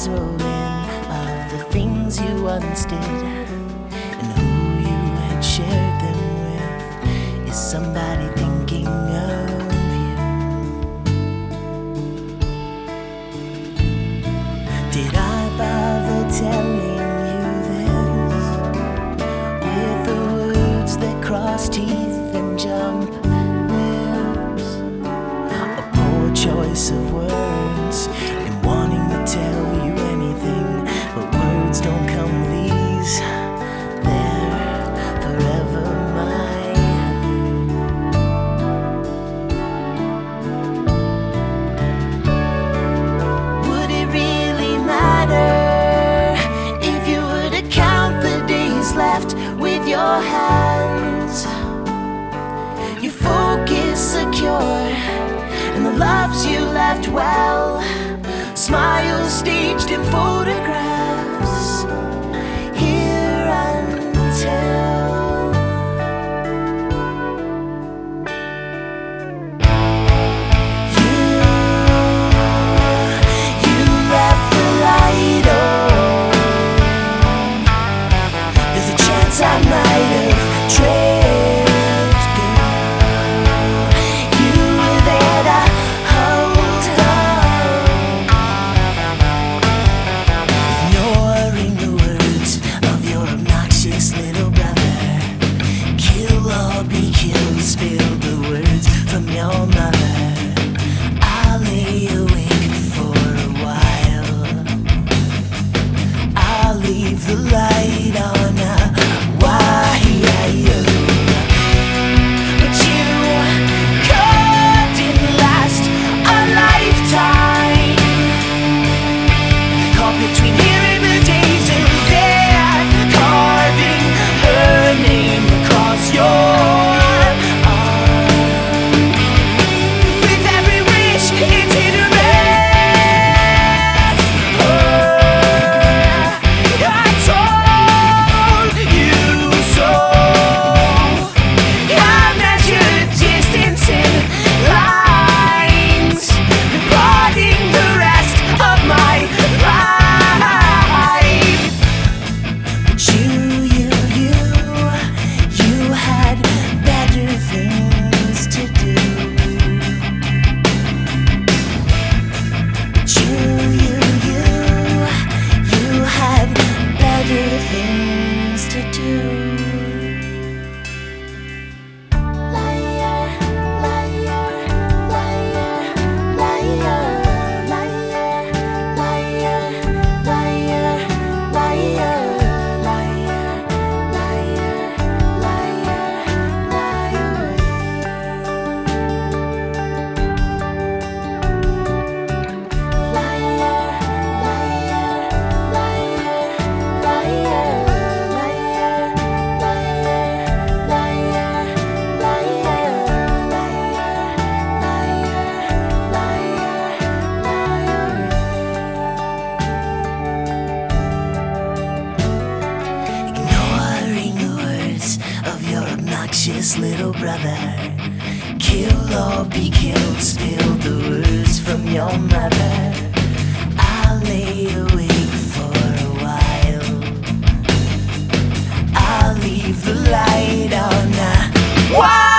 eyes rolling of the things you once did and who you had shared them with is somebody. left well. Smiles staged in photographs. the light. obnoxious little brother. Kill or be killed, spill the words from your mother. I lay awake for a while. I'll leave the light on. I- Why?